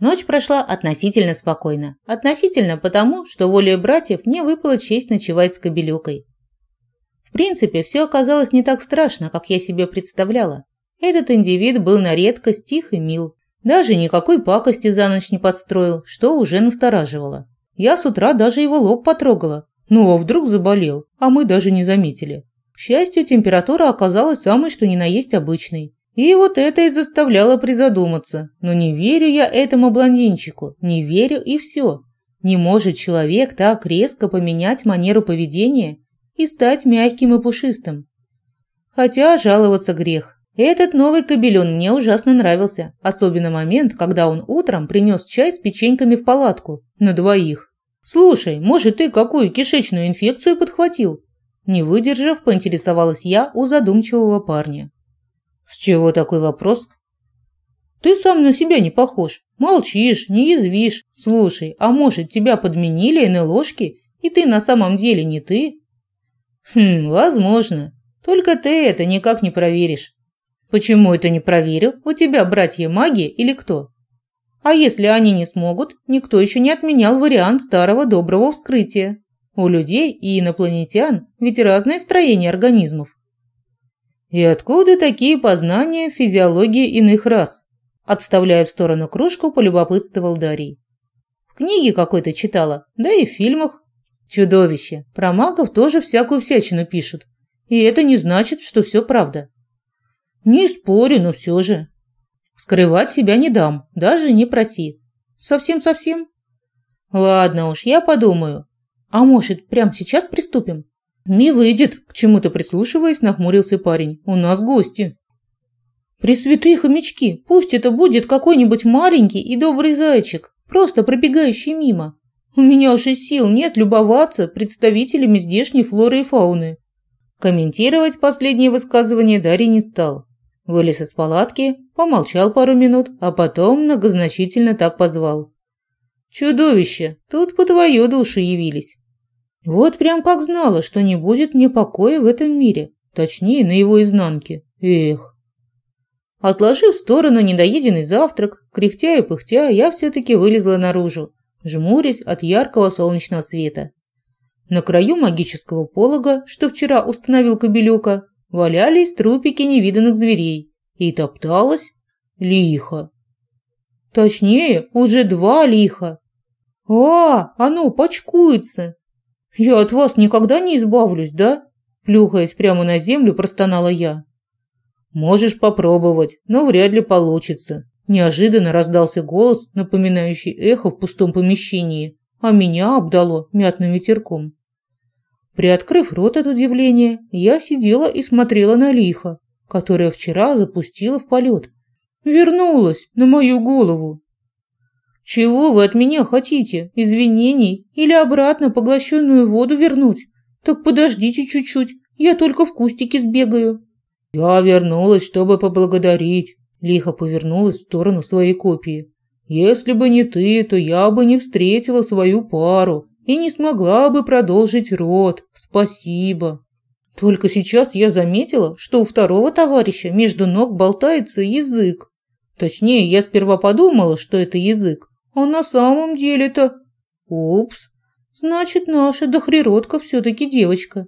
Ночь прошла относительно спокойно. Относительно потому, что волей братьев мне выпала честь ночевать с Кобелюкой. В принципе, все оказалось не так страшно, как я себе представляла. Этот индивид был на редкость тих и мил. Даже никакой пакости за ночь не подстроил, что уже настораживало. Я с утра даже его лоб потрогала. Ну а вдруг заболел, а мы даже не заметили. К счастью, температура оказалась самой что ни на есть обычной. И вот это и заставляло призадуматься. Но не верю я этому блондинчику, не верю и все. Не может человек так резко поменять манеру поведения и стать мягким и пушистым. Хотя жаловаться грех. Этот новый кобелен мне ужасно нравился, особенно момент, когда он утром принес чай с печеньками в палатку, на двоих. «Слушай, может, ты какую кишечную инфекцию подхватил?» Не выдержав, поинтересовалась я у задумчивого парня. С чего такой вопрос? Ты сам на себя не похож. Молчишь, не язвишь. Слушай, а может, тебя подменили НЛОшки, и ты на самом деле не ты? Хм, возможно. Только ты это никак не проверишь. Почему это не проверю? У тебя братья маги или кто? А если они не смогут, никто еще не отменял вариант старого доброго вскрытия. У людей и инопланетян ведь разное строение организмов. И откуда такие познания в физиологии иных рас? Отставляя в сторону кружку, полюбопытствовал Дарий. В книге какой-то читала, да и в фильмах. Чудовище. Про магов тоже всякую всячину пишут. И это не значит, что все правда. Не спорю, но все же. Скрывать себя не дам, даже не проси. Совсем-совсем? Ладно уж, я подумаю. А может, прямо сейчас приступим? «Не выйдет», – к чему-то прислушиваясь, нахмурился парень. «У нас гости». «Пресвятые хомячки, пусть это будет какой-нибудь маленький и добрый зайчик, просто пробегающий мимо. У меня уже сил нет любоваться представителями здешней флоры и фауны». Комментировать последнее высказывание Дарья не стал. Вылез из палатки, помолчал пару минут, а потом многозначительно так позвал. «Чудовище, тут по твою душу явились. Вот прям как знала, что не будет мне покоя в этом мире, точнее, на его изнанке. Эх. Отложив в сторону недоеденный завтрак, кряхтя и пыхтя, я все-таки вылезла наружу, жмурясь от яркого солнечного света. На краю магического полога, что вчера установил Кобелюка, валялись трупики невиданных зверей и топталась лихо. Точнее, уже два лиха. «А, оно почкуется!» «Я от вас никогда не избавлюсь, да?» Плюхаясь прямо на землю, простонала я. «Можешь попробовать, но вряд ли получится». Неожиданно раздался голос, напоминающий эхо в пустом помещении, а меня обдало мятным ветерком. Приоткрыв рот от удивления, я сидела и смотрела на лихо, которая вчера запустила в полет. Вернулась на мою голову. Чего вы от меня хотите? Извинений или обратно поглощенную воду вернуть? Так подождите чуть-чуть, я только в кустике сбегаю. Я вернулась, чтобы поблагодарить. Лихо повернулась в сторону своей копии. Если бы не ты, то я бы не встретила свою пару и не смогла бы продолжить род. Спасибо. Только сейчас я заметила, что у второго товарища между ног болтается язык. Точнее, я сперва подумала, что это язык, а на самом деле-то... Упс, значит, наша дохриротка все-таки девочка.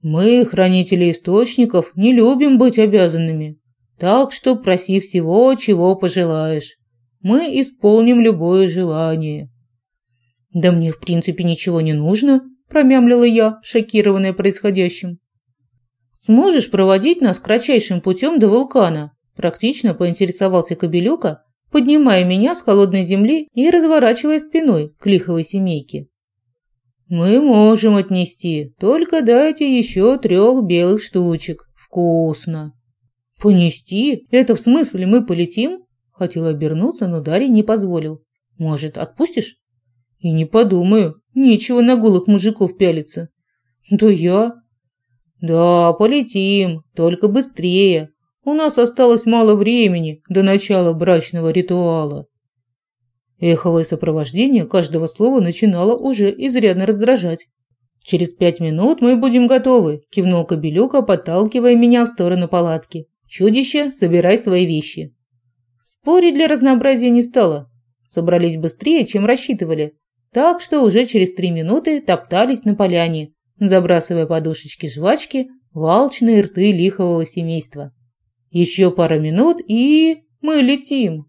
Мы, хранители источников, не любим быть обязанными. Так что проси всего, чего пожелаешь. Мы исполним любое желание. Да мне, в принципе, ничего не нужно, промямлила я, шокированная происходящим. Сможешь проводить нас кратчайшим путем до вулкана? Практично поинтересовался Кобелюка, поднимая меня с холодной земли и разворачивая спиной к лиховой семейке. «Мы можем отнести, только дайте еще трех белых штучек. Вкусно!» «Понести? Это в смысле мы полетим?» Хотел обернуться, но Дарья не позволил. «Может, отпустишь?» «И не подумаю. Нечего на голых мужиков пялиться». «Да я...» «Да, полетим, только быстрее. У нас осталось мало времени до начала брачного ритуала. Эховое сопровождение каждого слова начинало уже изрядно раздражать. «Через пять минут мы будем готовы», – кивнул Кобелюка, подталкивая меня в сторону палатки. «Чудище, собирай свои вещи». Спорить для разнообразия не стало. Собрались быстрее, чем рассчитывали, так что уже через три минуты топтались на поляне, забрасывая подушечки жвачки в алчные рты лихового семейства. Еще пара минут и... мы летим.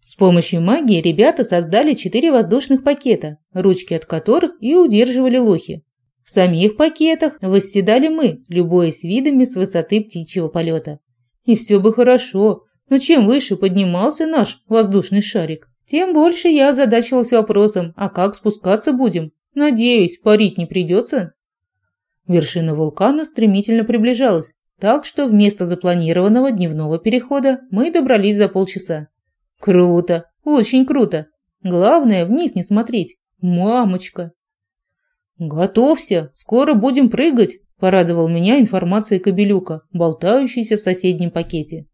С помощью магии ребята создали четыре воздушных пакета, ручки от которых и удерживали лохи. В самих пакетах восседали мы, любуясь видами с высоты птичьего полета. И все бы хорошо, но чем выше поднимался наш воздушный шарик, тем больше я озадачивался вопросом, а как спускаться будем? Надеюсь, парить не придется. Вершина вулкана стремительно приближалась, так что вместо запланированного дневного перехода мы добрались за полчаса. Круто, очень круто. Главное, вниз не смотреть. Мамочка. Готовься, скоро будем прыгать, порадовал меня информацией Кобелюка, болтающийся в соседнем пакете.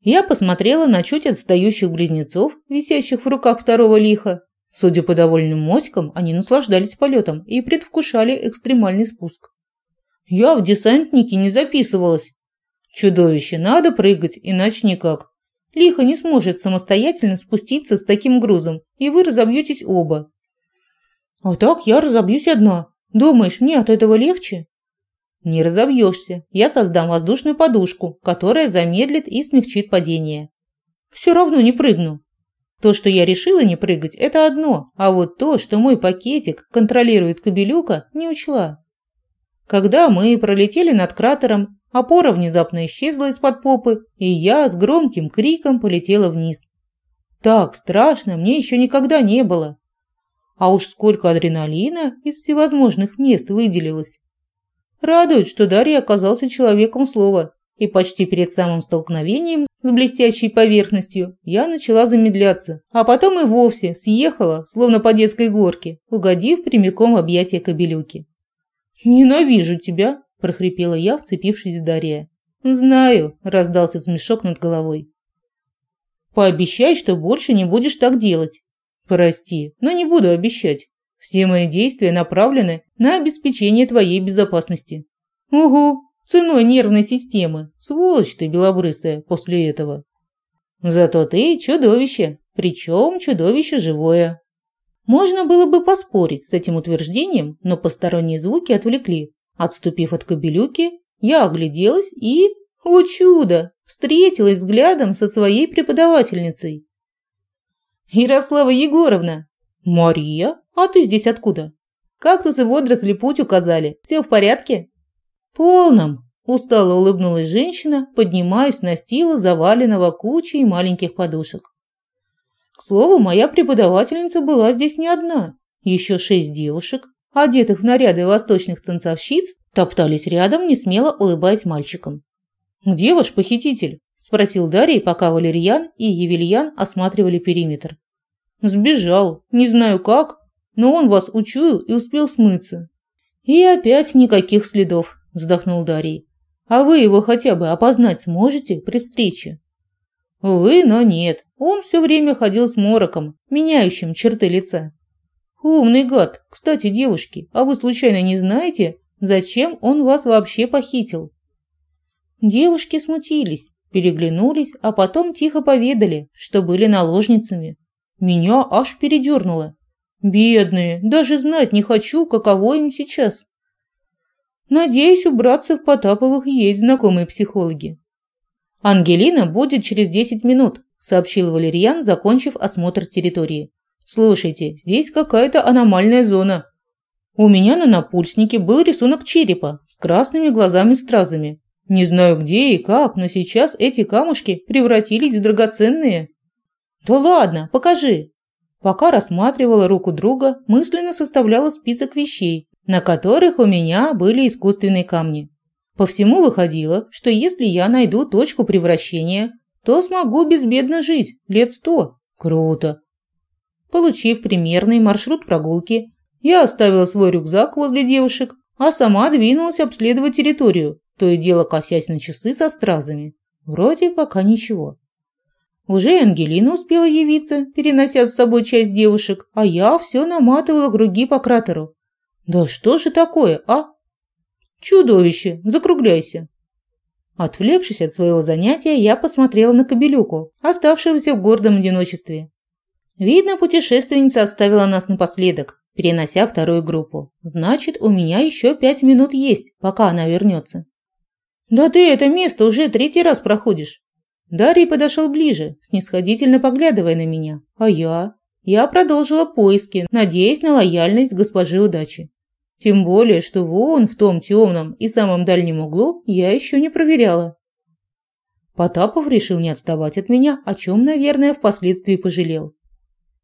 Я посмотрела на чуть отстающих близнецов, висящих в руках второго лиха. Судя по довольным моськам, они наслаждались полетом и предвкушали экстремальный спуск. Я в десантнике не записывалась. Чудовище, надо прыгать, иначе никак. Лиха не сможет самостоятельно спуститься с таким грузом, и вы разобьетесь оба. А так я разобьюсь одна. Думаешь, мне от этого легче? Не разобьешься. Я создам воздушную подушку, которая замедлит и смягчит падение. Все равно не прыгну. То, что я решила не прыгать, это одно, а вот то, что мой пакетик контролирует кабелюка, не учла. Когда мы пролетели над кратером, опора внезапно исчезла из-под попы, и я с громким криком полетела вниз. Так страшно мне еще никогда не было. А уж сколько адреналина из всевозможных мест выделилось. Радует, что Дарья оказался человеком слова, и почти перед самым столкновением с блестящей поверхностью я начала замедляться, а потом и вовсе съехала, словно по детской горке, угодив прямиком в объятия кобелюки. «Ненавижу тебя!» – прохрипела я, вцепившись в Дарья. «Знаю», – раздался смешок над головой. «Пообещай, что больше не будешь так делать». «Прости, но не буду обещать. Все мои действия направлены на обеспечение твоей безопасности. Угу, ценой нервной системы. Сволочь ты белобрысая после этого. Зато ты чудовище, причем чудовище живое. Можно было бы поспорить с этим утверждением, но посторонние звуки отвлекли. Отступив от кобелюки, я огляделась и, о чудо, встретилась взглядом со своей преподавательницей. «Ярослава Егоровна!» «Мария?» «А ты здесь откуда?» «Кактусы водоросли путь указали. Все в порядке?» «Полном», – устало улыбнулась женщина, поднимаясь на стила, заваленного кучей маленьких подушек. К слову, моя преподавательница была здесь не одна. Еще шесть девушек, одетых в наряды восточных танцовщиц, топтались рядом, не смело улыбаясь мальчикам. «Где ваш похититель?» – спросил Дарий, пока Валерьян и Евельян осматривали периметр. «Сбежал. Не знаю как, но он вас учуял и успел смыться. И опять никаких следов, вздохнул Дарий. А вы его хотя бы опознать сможете при встрече? Увы, но нет. Он все время ходил с мороком, меняющим черты лица. Умный гад. Кстати, девушки, а вы случайно не знаете, зачем он вас вообще похитил? Девушки смутились, переглянулись, а потом тихо поведали, что были наложницами. Меня аж передернуло. Бедные, даже знать не хочу, каково им сейчас. Надеюсь, у братцев Потаповых есть знакомые психологи. Ангелина будет через 10 минут, сообщил Валерьян, закончив осмотр территории. Слушайте, здесь какая-то аномальная зона. У меня на напульснике был рисунок черепа с красными глазами-стразами. Не знаю где и как, но сейчас эти камушки превратились в драгоценные. Да ладно, покажи, Пока рассматривала руку друга, мысленно составляла список вещей, на которых у меня были искусственные камни. По всему выходило, что если я найду точку превращения, то смогу безбедно жить лет сто. Круто. Получив примерный маршрут прогулки, я оставила свой рюкзак возле девушек, а сама двинулась обследовать территорию, то и дело косясь на часы со стразами. Вроде пока ничего. Уже Ангелина успела явиться, перенося с собой часть девушек, а я все наматывала круги по кратеру. Да что же такое, а? Чудовище, закругляйся. Отвлекшись от своего занятия, я посмотрела на кобелюку, оставшегося в гордом одиночестве. Видно, путешественница оставила нас напоследок, перенося вторую группу. Значит, у меня еще пять минут есть, пока она вернется. «Да ты это место уже третий раз проходишь!» Дарий подошел ближе, снисходительно поглядывая на меня. А я? Я продолжила поиски, надеясь на лояльность госпожи удачи. Тем более, что вон в том темном и самом дальнем углу я еще не проверяла. Потапов решил не отставать от меня, о чем, наверное, впоследствии пожалел.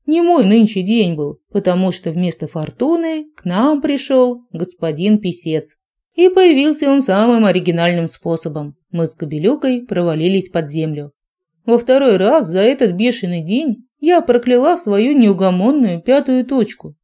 Не мой нынче день был, потому что вместо фортуны к нам пришел господин Писец. И появился он самым оригинальным способом. Мы с Кобелюкой провалились под землю. Во второй раз за этот бешеный день я прокляла свою неугомонную пятую точку.